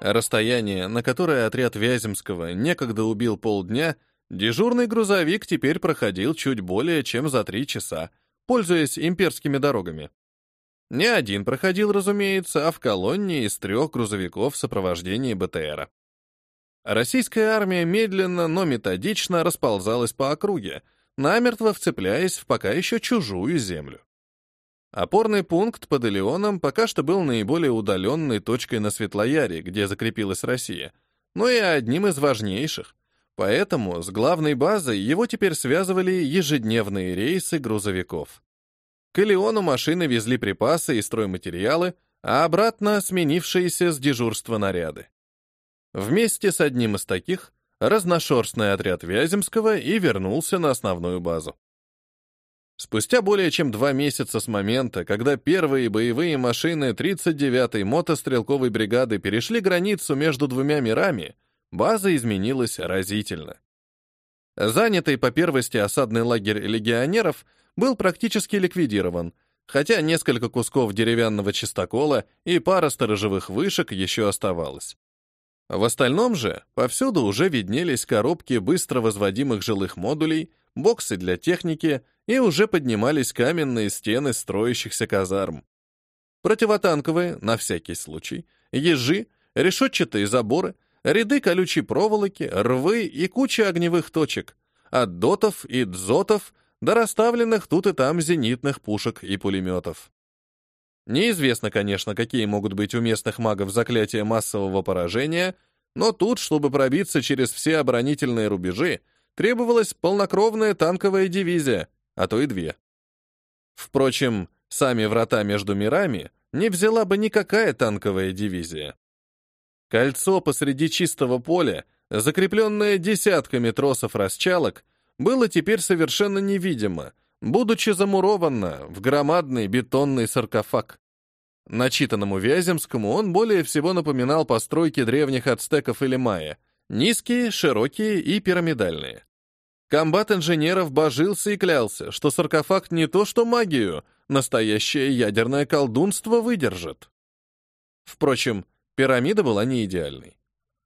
Расстояние, на которое отряд Вяземского некогда убил полдня, дежурный грузовик теперь проходил чуть более чем за три часа, пользуясь имперскими дорогами. Не один проходил, разумеется, а в колонне из трех грузовиков в сопровождении БТРа. Российская армия медленно, но методично расползалась по округе, намертво вцепляясь в пока еще чужую землю. Опорный пункт под Элеоном пока что был наиболее удаленной точкой на Светлояре, где закрепилась Россия, но и одним из важнейших. Поэтому с главной базой его теперь связывали ежедневные рейсы грузовиков. К Элеону машины везли припасы и стройматериалы, а обратно сменившиеся с дежурства наряды. Вместе с одним из таких разношерстный отряд Вяземского и вернулся на основную базу. Спустя более чем два месяца с момента, когда первые боевые машины 39-й мотострелковой бригады перешли границу между двумя мирами, база изменилась разительно. Занятый по первости осадный лагерь легионеров был практически ликвидирован, хотя несколько кусков деревянного чистокола и пара сторожевых вышек еще оставалось. В остальном же повсюду уже виднелись коробки быстро возводимых жилых модулей, боксы для техники и уже поднимались каменные стены строящихся казарм. Противотанковые, на всякий случай, ежи, решетчатые заборы, ряды колючей проволоки, рвы и куча огневых точек, от дотов и дзотов до расставленных тут и там зенитных пушек и пулеметов. Неизвестно, конечно, какие могут быть у местных магов заклятия массового поражения, но тут, чтобы пробиться через все оборонительные рубежи, требовалась полнокровная танковая дивизия, а то и две. Впрочем, сами врата между мирами не взяла бы никакая танковая дивизия. Кольцо посреди чистого поля, закрепленное десятками тросов-расчалок, было теперь совершенно невидимо, будучи замуровано в громадный бетонный саркофаг. Начитанному Вяземскому он более всего напоминал постройки древних ацтеков или майя, низкие, широкие и пирамидальные. Комбат инженеров божился и клялся, что саркофаг не то что магию, настоящее ядерное колдунство выдержит. Впрочем, пирамида была не идеальной.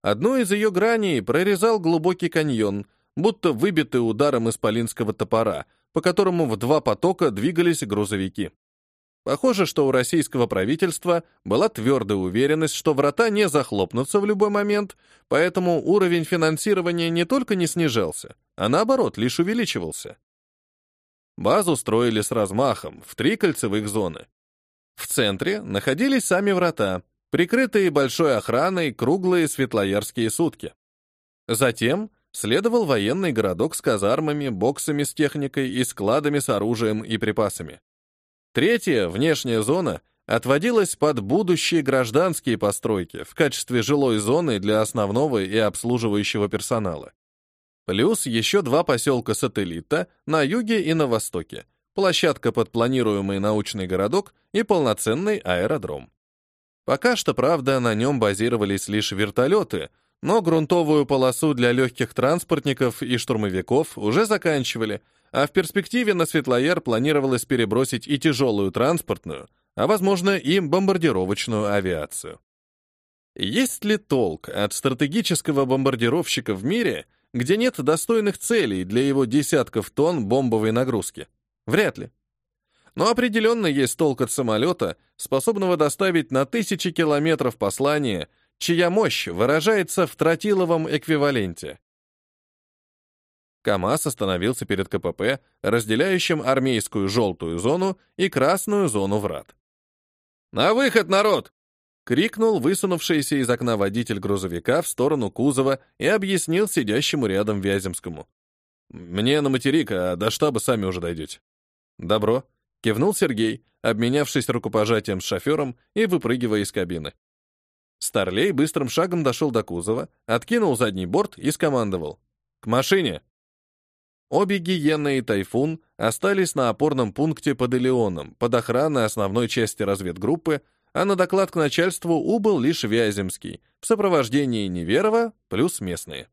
Одну из ее граней прорезал глубокий каньон, будто выбитый ударом исполинского топора, по которому в два потока двигались грузовики. Похоже, что у российского правительства была твердая уверенность, что врата не захлопнутся в любой момент, поэтому уровень финансирования не только не снижался, а наоборот, лишь увеличивался. Базу строили с размахом, в три кольцевых зоны. В центре находились сами врата, прикрытые большой охраной круглые светлоярские сутки. Затем следовал военный городок с казармами, боксами с техникой и складами с оружием и припасами. Третья, внешняя зона, отводилась под будущие гражданские постройки в качестве жилой зоны для основного и обслуживающего персонала. Плюс еще два поселка-сателлита на юге и на востоке, площадка под планируемый научный городок и полноценный аэродром. Пока что, правда, на нем базировались лишь вертолеты, но грунтовую полосу для легких транспортников и штурмовиков уже заканчивали — а в перспективе на Светлояр планировалось перебросить и тяжелую транспортную, а, возможно, и бомбардировочную авиацию. Есть ли толк от стратегического бомбардировщика в мире, где нет достойных целей для его десятков тонн бомбовой нагрузки? Вряд ли. Но определенно есть толк от самолета, способного доставить на тысячи километров послание, чья мощь выражается в тротиловом эквиваленте. КАМАЗ остановился перед КПП, разделяющим армейскую желтую зону и красную зону врат. «На выход, народ!» — крикнул высунувшийся из окна водитель грузовика в сторону кузова и объяснил сидящему рядом Вяземскому. «Мне на материк, а до штаба сами уже дойдете». «Добро», — кивнул Сергей, обменявшись рукопожатием с шофером и выпрыгивая из кабины. Старлей быстрым шагом дошел до кузова, откинул задний борт и скомандовал. «К машине!» Обе гиены и тайфун остались на опорном пункте под Элеоном, под охраной основной части разведгруппы, а на доклад к начальству убыл лишь Вяземский, в сопровождении Неверова плюс местные.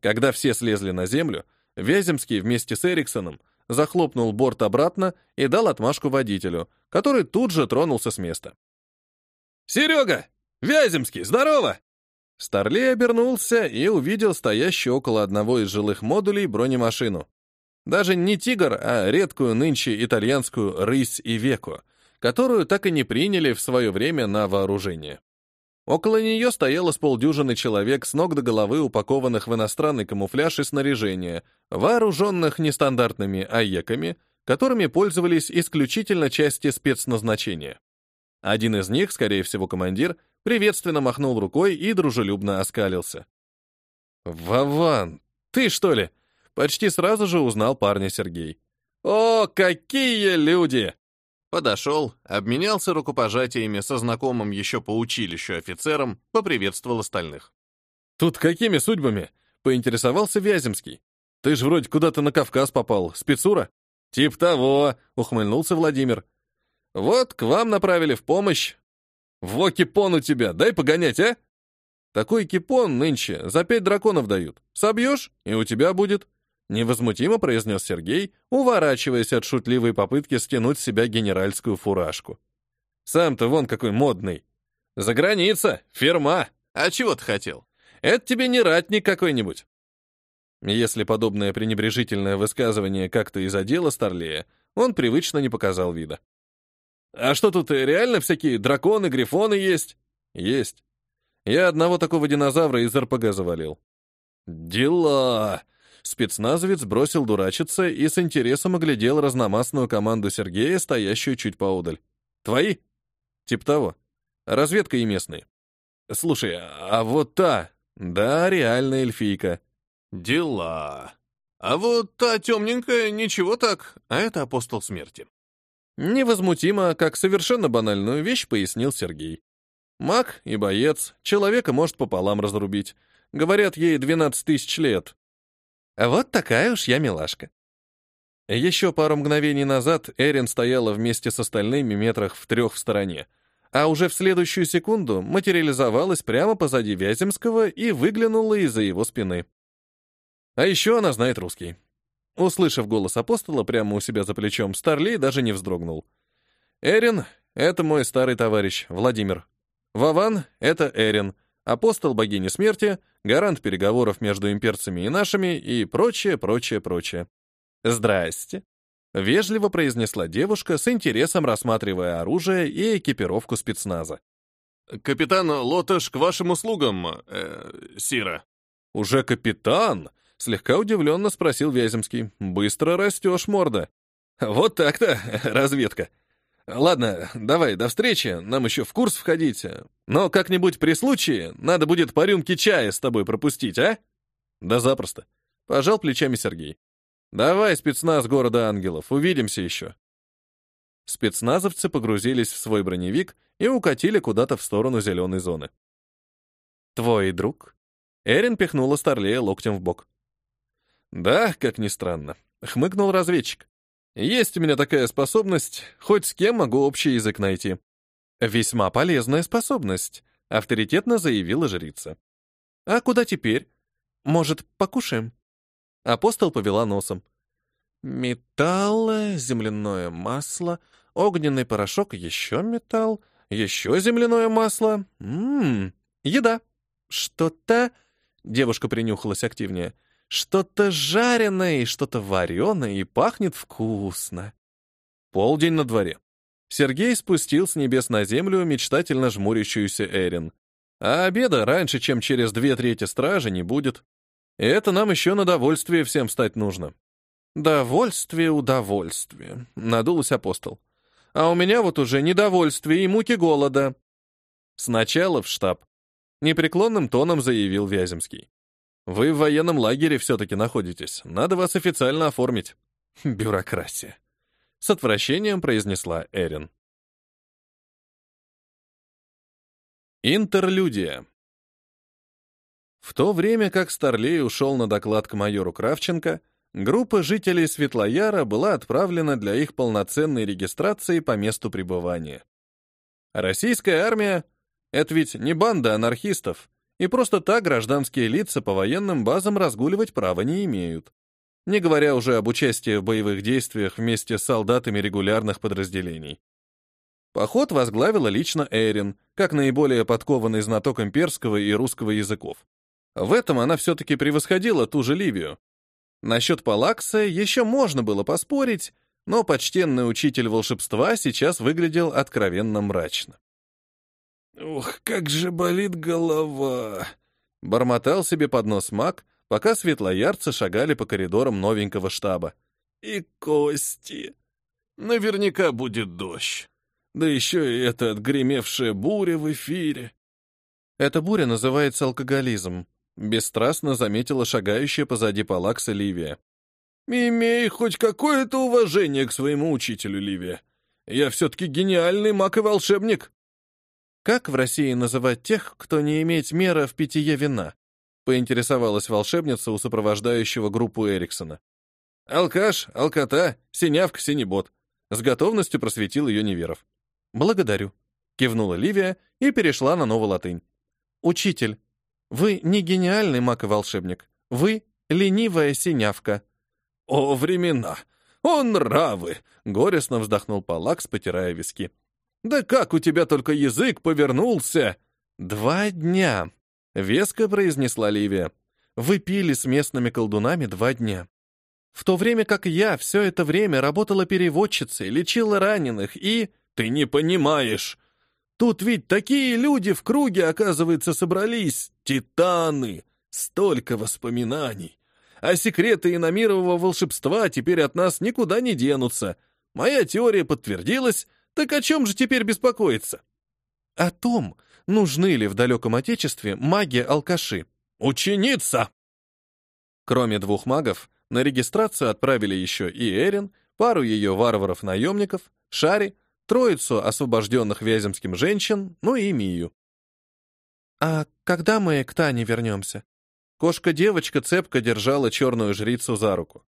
Когда все слезли на землю, Вяземский вместе с Эриксоном захлопнул борт обратно и дал отмашку водителю, который тут же тронулся с места. «Серега, Вяземский, здорово!» Старлей обернулся и увидел стоящую около одного из жилых модулей бронемашину. Даже не «Тигр», а редкую нынче итальянскую «Рысь и Веко», которую так и не приняли в свое время на вооружение. Около нее стояло с полдюжины человек с ног до головы, упакованных в иностранный камуфляж и снаряжение, вооруженных нестандартными АЕКами, которыми пользовались исключительно части спецназначения. Один из них, скорее всего командир, приветственно махнул рукой и дружелюбно оскалился. «Вован, ты что ли?» Почти сразу же узнал парня Сергей. «О, какие люди!» Подошел, обменялся рукопожатиями со знакомым еще по училищу офицером, поприветствовал остальных. «Тут какими судьбами?» — поинтересовался Вяземский. «Ты ж вроде куда-то на Кавказ попал, спецура?» «Тип того», — ухмыльнулся Владимир. «Вот, к вам направили в помощь. Во кипон у тебя, дай погонять, а?» «Такой кипон нынче за пять драконов дают. Собьешь, и у тебя будет. Невозмутимо произнес Сергей, уворачиваясь от шутливой попытки стянуть с себя генеральскую фуражку. «Сам-то вон какой модный. За граница, фирма. А чего ты хотел? Это тебе не ратник какой-нибудь». Если подобное пренебрежительное высказывание как-то и задело Старлея, он привычно не показал вида. «А что тут, реально всякие драконы, грифоны есть?» «Есть. Я одного такого динозавра из РПГ завалил». «Дела!» Спецназовец бросил дурачиться и с интересом оглядел разномастную команду Сергея, стоящую чуть поодаль. «Твои?» «Тип того. Разведка и местные». «Слушай, а вот та...» «Да, реальная эльфийка». «Дела...» «А вот та темненькая, ничего так, а это апостол смерти». Невозмутимо, как совершенно банальную вещь, пояснил Сергей. Маг и боец, человека может пополам разрубить. Говорят, ей 12 тысяч лет. Вот такая уж я милашка. Еще пару мгновений назад Эрин стояла вместе с остальными метрах в трех в стороне, а уже в следующую секунду материализовалась прямо позади Вяземского и выглянула из-за его спины. А еще она знает русский. Услышав голос апостола прямо у себя за плечом, Старлей даже не вздрогнул. «Эрин — это мой старый товарищ, Владимир. Вован — это Эрин, апостол богини смерти, гарант переговоров между имперцами и нашими и прочее, прочее, прочее. «Здрасте», — вежливо произнесла девушка, с интересом рассматривая оружие и экипировку спецназа. «Капитан Лоташ к вашим услугам, э, Сира». «Уже капитан?» — слегка удивленно спросил Вяземский. «Быстро растешь, морда». «Вот так-то, разведка», Ладно, давай, до встречи, нам еще в курс входить. Но как-нибудь при случае надо будет по рюмке чая с тобой пропустить, а? Да запросто. Пожал плечами Сергей. Давай, спецназ города ангелов, увидимся еще. Спецназовцы погрузились в свой броневик и укатили куда-то в сторону зеленой зоны. «Твой друг?» Эрин пихнула Старлея локтем в бок. «Да, как ни странно», — хмыкнул разведчик. Есть у меня такая способность, хоть с кем могу общий язык найти. Весьма полезная способность, авторитетно заявила жрица. А куда теперь? Может, покушаем? Апостол повела носом. Металл, земляное масло, огненный порошок, еще металл, еще земляное масло. Ммм, еда. Что-то... Девушка принюхалась активнее. Что-то жареное и что-то вареное, и пахнет вкусно. Полдень на дворе. Сергей спустил с небес на землю мечтательно жмурящуюся Эрин. А обеда раньше, чем через две трети стражи, не будет. И это нам еще на довольствие всем стать нужно. «Довольствие, удовольствие», — надулась апостол. «А у меня вот уже недовольствие и муки голода». Сначала в штаб. Непреклонным тоном заявил Вяземский. Вы в военном лагере все-таки находитесь. Надо вас официально оформить. Бюрократия. С отвращением произнесла Эрин. Интерлюдия. В то время как Старлей ушел на доклад к майору Кравченко, группа жителей Светлояра была отправлена для их полноценной регистрации по месту пребывания. Российская армия — это ведь не банда анархистов, и просто так гражданские лица по военным базам разгуливать права не имеют. Не говоря уже об участии в боевых действиях вместе с солдатами регулярных подразделений. Поход возглавила лично Эрин, как наиболее подкованный знаток имперского и русского языков. В этом она все-таки превосходила ту же Ливию. Насчет Палакса еще можно было поспорить, но почтенный учитель волшебства сейчас выглядел откровенно мрачно. «Ух, как же болит голова!» — бормотал себе под нос маг, пока светлоярцы шагали по коридорам новенького штаба. «И кости! Наверняка будет дождь. Да еще и эта отгремевшая буря в эфире». «Эта буря называется алкоголизм», — бесстрастно заметила шагающая позади Палакса Ливия. «Имей хоть какое-то уважение к своему учителю, Ливия. Я все-таки гениальный маг и волшебник». «Как в России называть тех, кто не имеет мера в питье вина?» — поинтересовалась волшебница у сопровождающего группу Эриксона. «Алкаш, алкота, синявка, синебот», — с готовностью просветил ее Неверов. «Благодарю», — кивнула Ливия и перешла на новую латынь. «Учитель, вы не гениальный маг и волшебник. Вы — ленивая синявка». «О, времена! О, нравы!» — горестно вздохнул Палакс, потирая виски. «Да как у тебя только язык повернулся!» «Два дня!» — веско произнесла Ливия. «Вы пили с местными колдунами два дня. В то время как я все это время работала переводчицей, лечила раненых и...» «Ты не понимаешь! Тут ведь такие люди в круге, оказывается, собрались! Титаны! Столько воспоминаний! А секреты иномирового волшебства теперь от нас никуда не денутся. Моя теория подтвердилась, так о чем же теперь беспокоиться? О том, нужны ли в далеком отечестве маги-алкаши. Ученица! Кроме двух магов, на регистрацию отправили еще и Эрин, пару ее варваров-наемников, Шари, троицу освобожденных Вяземским женщин, ну и Мию. «А когда мы к Тане вернемся?» Кошка-девочка цепко держала черную жрицу за руку.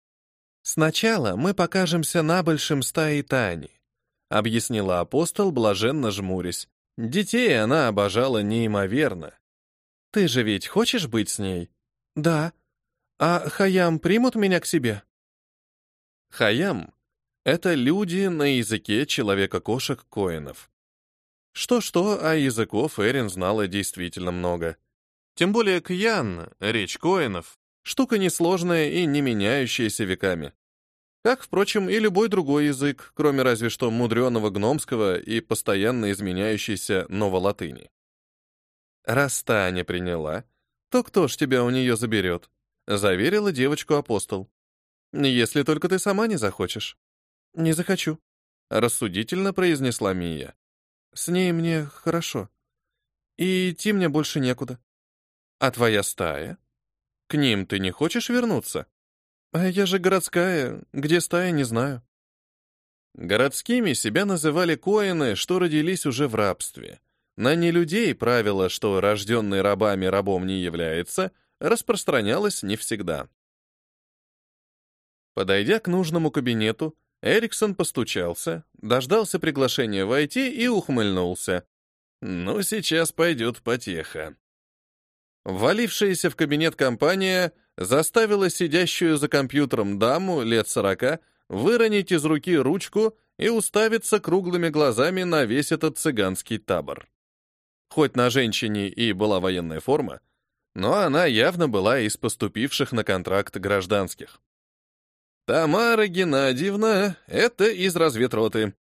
«Сначала мы покажемся на большем стае Тани. — объяснила апостол, блаженно жмурясь. Детей она обожала неимоверно. «Ты же ведь хочешь быть с ней?» «Да. А Хаям примут меня к себе?» Хаям — это люди на языке человека-кошек-коинов. Что-что, а языков Эрин знала действительно много. Тем более Кьян, речь коинов, штука несложная и не меняющаяся веками. Как, впрочем, и любой другой язык, кроме разве что мудреного гномского и постоянно изменяющейся новолатыни. «Раз Таня приняла, то кто ж тебя у нее заберет?» — заверила девочку апостол. «Если только ты сама не захочешь». «Не захочу», — рассудительно произнесла Мия. «С ней мне хорошо. И идти мне больше некуда. А твоя стая? К ним ты не хочешь вернуться?» А я же городская, где стая, не знаю. Городскими себя называли коины, что родились уже в рабстве. На нелюдей правило, что рожденный рабами рабом не является, распространялось не всегда. Подойдя к нужному кабинету, Эриксон постучался, дождался приглашения войти и ухмыльнулся. Ну, сейчас пойдет потеха. Ввалившаяся в кабинет компания — заставила сидящую за компьютером даму лет сорока выронить из руки ручку и уставиться круглыми глазами на весь этот цыганский табор. Хоть на женщине и была военная форма, но она явно была из поступивших на контракт гражданских. «Тамара Геннадьевна, это из разведроты»,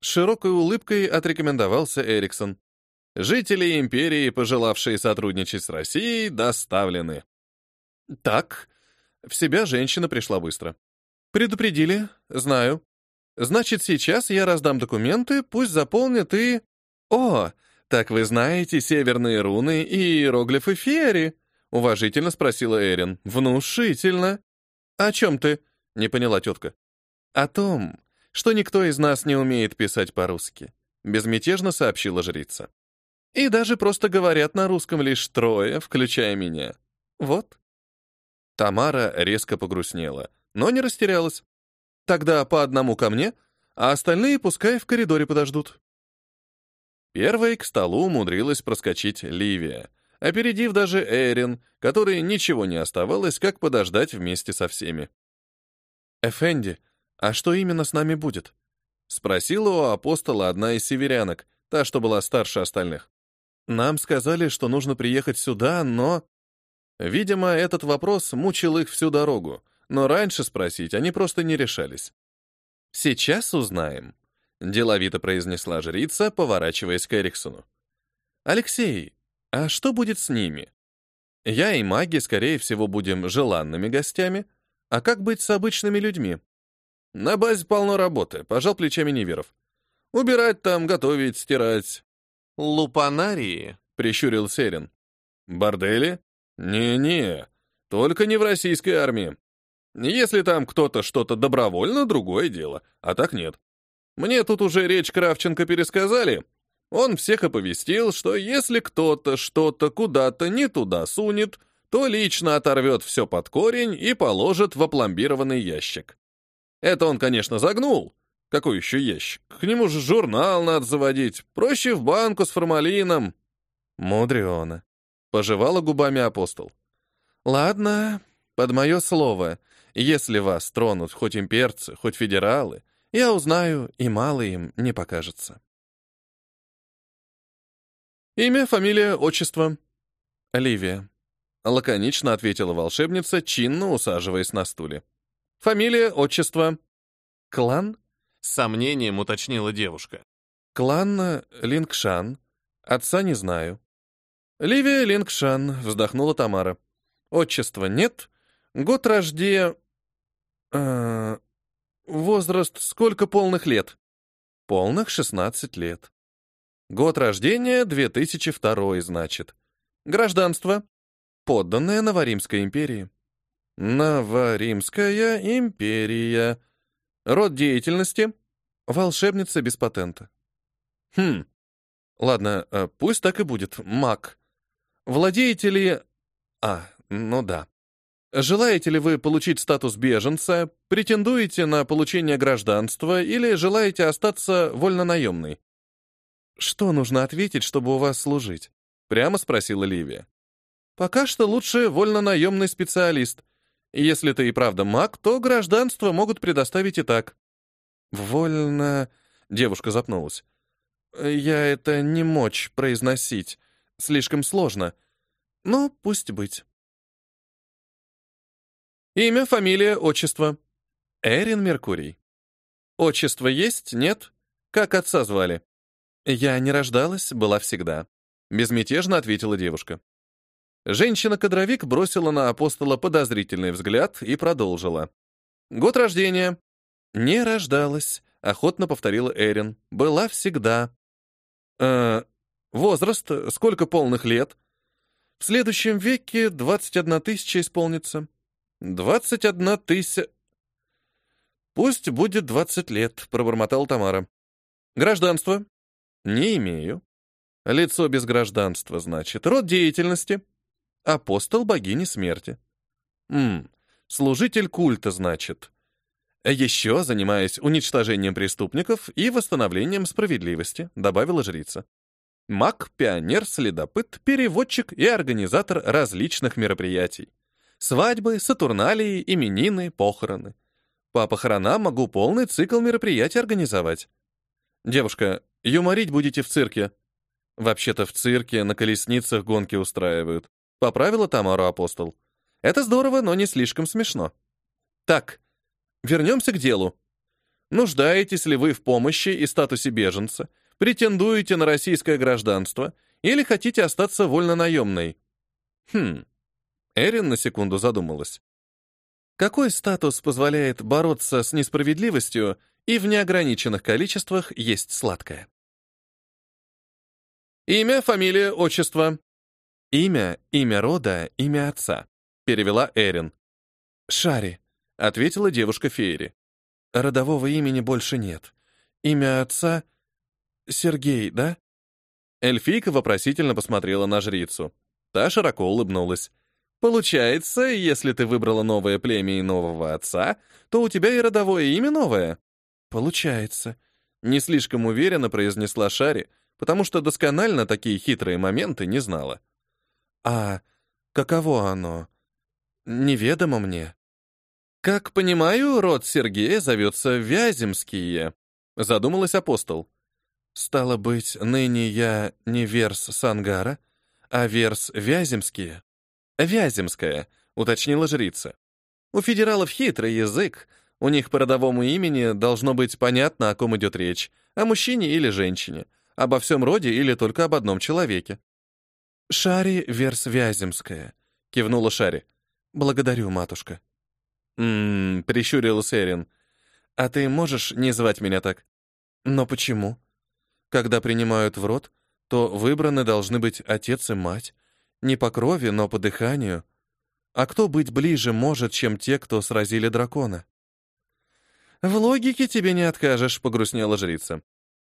широкой улыбкой отрекомендовался Эриксон. Жители империи, пожелавшие сотрудничать с Россией, доставлены. Так, в себя женщина пришла быстро. Предупредили, знаю. Значит, сейчас я раздам документы, пусть заполнят и... О, так вы знаете северные руны и иероглифы Фери? Уважительно спросила Эрин. Внушительно. О чем ты? Не поняла тетка. О том, что никто из нас не умеет писать по-русски. Безмятежно сообщила жрица. И даже просто говорят на русском лишь трое, включая меня. Вот. Тамара резко погрустнела, но не растерялась. Тогда по одному ко мне, а остальные пускай в коридоре подождут. Первой к столу умудрилась проскочить Ливия, опередив даже Эрин, которой ничего не оставалось, как подождать вместе со всеми. «Эфенди, а что именно с нами будет? Спросила у апостола одна из северянок, та, что была старше остальных. Нам сказали, что нужно приехать сюда, но... Видимо, этот вопрос мучил их всю дорогу, но раньше спросить они просто не решались. «Сейчас узнаем», — деловито произнесла жрица, поворачиваясь к Эриксону. «Алексей, а что будет с ними? Я и маги, скорее всего, будем желанными гостями, а как быть с обычными людьми?» «На базе полно работы», — пожал плечами Ниверов. «Убирать там, готовить, стирать». «Лупанарии», — прищурил Серин. «Бордели? Не-не, только не в российской армии. Если там кто-то что-то добровольно, другое дело, а так нет. Мне тут уже речь Кравченко пересказали. Он всех оповестил, что если кто-то что-то куда-то не туда сунет, то лично оторвет все под корень и положит в опломбированный ящик. Это он, конечно, загнул. Какой еще ящик? К нему же журнал надо заводить. Проще в банку с формалином. Мудрено. Пожевала губами апостол. Ладно, под мое слово, если вас тронут хоть имперцы, хоть федералы, я узнаю, и мало им не покажется. Имя, фамилия, отчество. Оливия. Лаконично ответила волшебница, чинно усаживаясь на стуле. Фамилия, отчество. Клан? С сомнением уточнила девушка. Клан Лингшан. Отца не знаю. Ливия Лингшан, вздохнула Тамара. Отчества нет. Год рождения... Э, возраст сколько полных лет? Полных 16 лет. Год рождения 2002, значит. Гражданство. Подданное Новоримской империи. Новоримская империя. Род деятельности. Волшебница без патента. Хм. Ладно, э, пусть так и будет. Маг. Владеете ли... А, ну да. Желаете ли вы получить статус беженца, претендуете на получение гражданства или желаете остаться вольнонаемной? Что нужно ответить, чтобы у вас служить? Прямо спросила Ливия. Пока что лучше вольнонаемный специалист, если ты и правда маг, то гражданство могут предоставить и так. Вольно... Девушка запнулась. Я это не мочь произносить. Слишком сложно. Но пусть быть. Имя, фамилия, отчество. Эрин Меркурий. Отчество есть? Нет? Как отца звали? Я не рождалась, была всегда. Безмятежно ответила девушка. Женщина-кадровик бросила на апостола подозрительный взгляд и продолжила. «Год рождения». «Не рождалась», — охотно повторила Эрин. «Была всегда». «Э, возраст? Сколько полных лет?» «В следующем веке 21 тысяча исполнится». «21 тысяча...» «Пусть будет 20 лет», — пробормотал Тамара. «Гражданство?» «Не имею». «Лицо без гражданства, значит. Род деятельности?» Апостол богини смерти. Мм, служитель культа, значит. Еще занимаясь уничтожением преступников и восстановлением справедливости, добавила жрица. Маг, пионер, следопыт, переводчик и организатор различных мероприятий. Свадьбы, сатурналии, именины, похороны. По похоронам могу полный цикл мероприятий организовать. Девушка, юморить будете в цирке? Вообще-то в цирке на колесницах гонки устраивают. Поправила Тамару апостол. Это здорово, но не слишком смешно. Так, вернемся к делу. Нуждаетесь ли вы в помощи и статусе беженца? Претендуете на российское гражданство? Или хотите остаться вольнонаемной? Хм. Эрин на секунду задумалась. Какой статус позволяет бороться с несправедливостью и в неограниченных количествах есть сладкое? Имя, фамилия, отчество. «Имя, имя рода, имя отца», — перевела Эрин. «Шари», — ответила девушка Фейри. «Родового имени больше нет. Имя отца — Сергей, да?» Эльфийка вопросительно посмотрела на жрицу. Та широко улыбнулась. «Получается, если ты выбрала новое племя и нового отца, то у тебя и родовое имя новое?» «Получается», — не слишком уверенно произнесла Шари, потому что досконально такие хитрые моменты не знала. А каково оно? Неведомо мне. Как понимаю, род Сергея зовется Вяземские. Задумалась апостол. Стало быть, ныне я не Верс Сангара, а Верс Вяземские. Вяземская, уточнила жрица. У федералов хитрый язык, у них по родовому имени должно быть понятно, о ком идет речь, о мужчине или женщине, обо всем роде или только об одном человеке. «Шари Верс Вяземская», — кивнула Шари. «Благодарю, матушка». «М-м-м», прищурилась Эрин. «А ты можешь не звать меня так?» «Но почему?» «Когда принимают в рот, то выбраны должны быть отец и мать. Не по крови, но по дыханию. А кто быть ближе может, чем те, кто сразили дракона?» «В логике тебе не откажешь», — погрустнела жрица.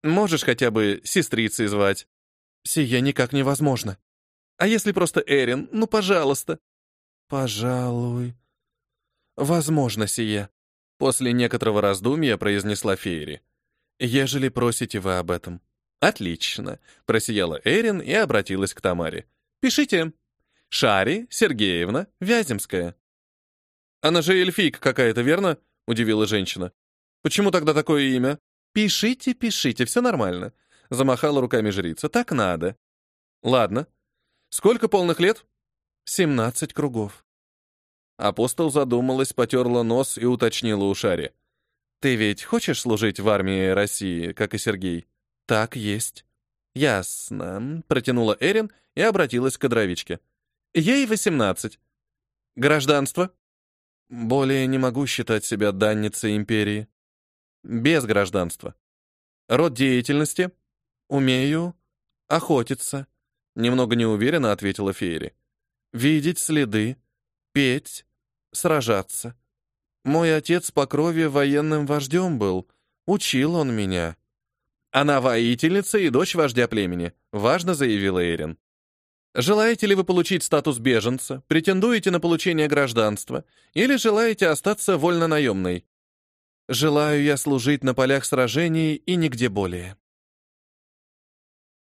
«Можешь хотя бы сестрицей звать». «Сие никак невозможно». «А если просто Эрин? Ну, пожалуйста». «Пожалуй. Возможно сие», — после некоторого раздумья произнесла Фейри. «Ежели просите вы об этом». «Отлично», — просияла Эрин и обратилась к Тамаре. «Пишите. Шари Сергеевна Вяземская». «Она же эльфийка какая-то, верно?» — удивила женщина. «Почему тогда такое имя?» «Пишите, пишите, все нормально», — замахала руками жрица. «Так надо». «Ладно. Сколько полных лет?» «Семнадцать кругов». Апостол задумалась, потерла нос и уточнила у Шари. «Ты ведь хочешь служить в армии России, как и Сергей?» «Так есть». «Ясно», — протянула Эрин и обратилась к кадровичке. «Ей восемнадцать. Гражданство?» Более не могу считать себя данницей империи. Без гражданства. Род деятельности? Умею охотиться. Немного неуверенно ответила Фейри. Видеть следы, петь, сражаться. Мой отец по крови военным вождем был. Учил он меня. Она воительница и дочь вождя племени, важно заявила Эрин. Желаете ли вы получить статус беженца, претендуете на получение гражданства или желаете остаться вольно-наемной? Желаю я служить на полях сражений и нигде более.